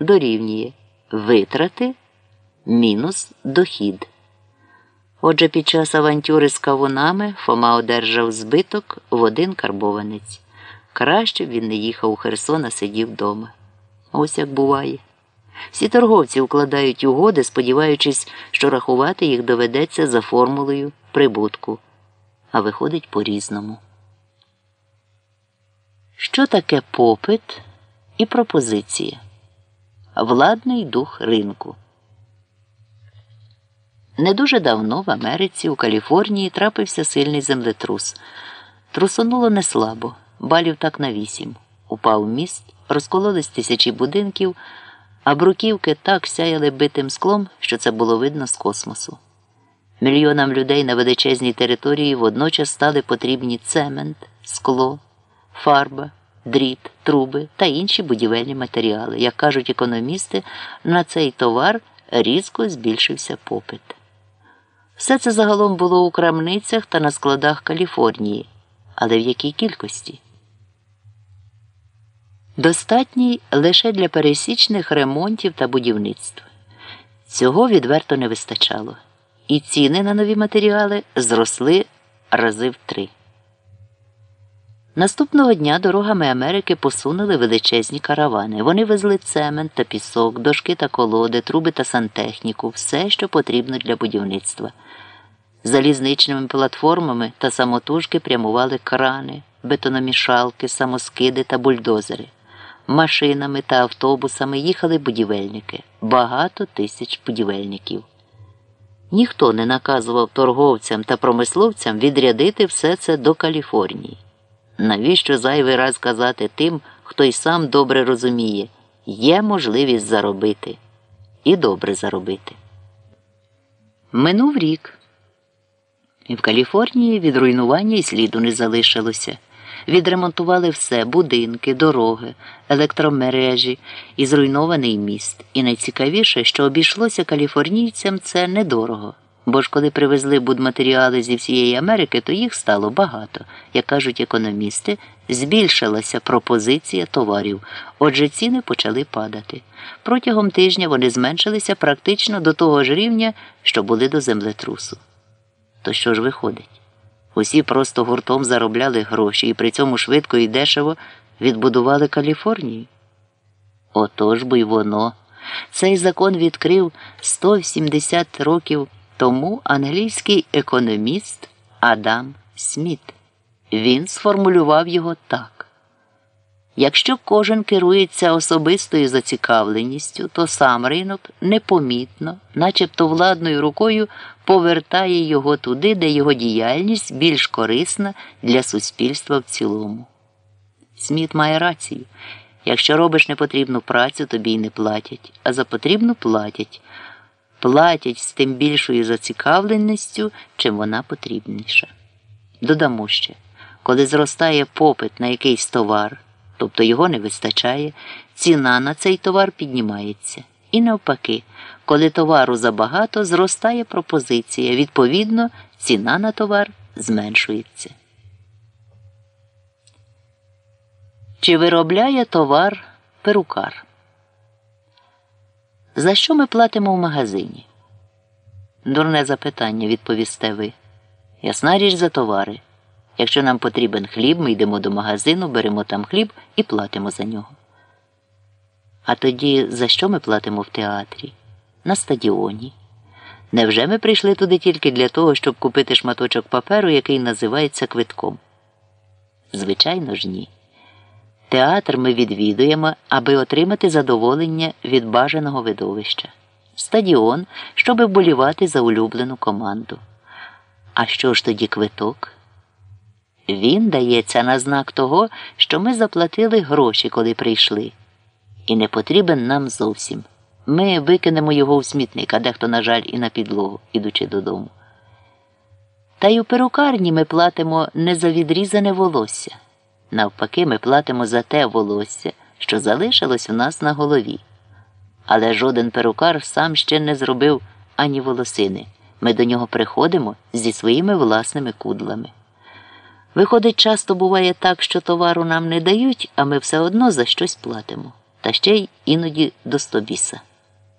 дорівнює витрати мінус дохід. Отже, під час авантюри з кавунами Фома одержав збиток в один карбованець. Краще б він не їхав у Херсон, а сидів вдома. Ось як буває. Всі торговці укладають угоди, сподіваючись, що рахувати їх доведеться за формулою прибутку, а виходить по-різному. Що таке попит і пропозиція? Владний дух ринку. Не дуже давно в Америці у Каліфорнії трапився сильний землетрус. Трусонуло не слабо, балів так на вісім. Упав міст, розкололись тисячі будинків, а бруківки так сяяли битим склом, що це було видно з космосу. Мільйонам людей на величезній території водночас стали потрібні цемент, скло, фарба, дріт, труби та інші будівельні матеріали. Як кажуть економісти, на цей товар різко збільшився попит. Все це загалом було у крамницях та на складах Каліфорнії, але в якій кількості? Достатній лише для пересічних ремонтів та будівництва. Цього відверто не вистачало, і ціни на нові матеріали зросли рази в три. Наступного дня дорогами Америки посунули величезні каравани. Вони везли цемент та пісок, дошки та колоди, труби та сантехніку, все, що потрібно для будівництва. Залізничними платформами та самотужки прямували крани, бетономішалки, самоскиди та бульдозери. Машинами та автобусами їхали будівельники, багато тисяч будівельників. Ніхто не наказував торговцям та промисловцям відрядити все це до Каліфорнії. Навіщо зайвий раз казати тим, хто й сам добре розуміє, є можливість заробити і добре заробити. Минув рік. І в Каліфорнії від руйнування і сліду не залишилося. Відремонтували все будинки, дороги, електромережі і зруйнований міст. І найцікавіше, що обійшлося каліфорнійцям це недорого. Бо ж коли привезли будматеріали зі всієї Америки, то їх стало багато. Як кажуть економісти, збільшилася пропозиція товарів, отже, ціни почали падати. Протягом тижня вони зменшилися практично до того ж рівня, що були до землетрусу. То що ж виходить? Усі просто гуртом заробляли гроші і при цьому швидко і дешево відбудували Каліфорнію. Отож бо й воно. Цей закон відкрив 170 років тому англійський економіст Адам Сміт. Він сформулював його так. Якщо кожен керується особистою зацікавленістю, то сам ринок непомітно, начебто владною рукою, повертає його туди, де його діяльність більш корисна для суспільства в цілому. Сміт має рацію. Якщо робиш непотрібну працю, тобі й не платять, а за потрібну платять. Платять з тим більшою зацікавленістю, чим вона потрібніша. Додамо ще, коли зростає попит на якийсь товар тобто його не вистачає, ціна на цей товар піднімається. І навпаки, коли товару забагато, зростає пропозиція, відповідно, ціна на товар зменшується. Чи виробляє товар перукар? За що ми платимо в магазині? Дурне запитання, відповісте ви. Ясна річ за товари. Якщо нам потрібен хліб, ми йдемо до магазину, беремо там хліб і платимо за нього. А тоді за що ми платимо в театрі? На стадіоні? Невже ми прийшли туди тільки для того, щоб купити шматочок паперу, який називається квитком? Звичайно ж, ні. Театр ми відвідуємо, аби отримати задоволення від бажаного видовища, стадіон, щоб вболівати за улюблену команду. А що ж тоді квиток? Він дається на знак того, що ми заплатили гроші, коли прийшли, і не потрібен нам зовсім. Ми викинемо його в смітник, а дехто, на жаль, і на підлогу, ідучи додому. Та й у перукарні ми платимо не за відрізане волосся. Навпаки, ми платимо за те волосся, що залишилось у нас на голові. Але жоден перукар сам ще не зробив ані волосини. Ми до нього приходимо зі своїми власними кудлами. Виходить, часто буває так, що товару нам не дають, а ми все одно за щось платимо. та ще й іноді до стобіса.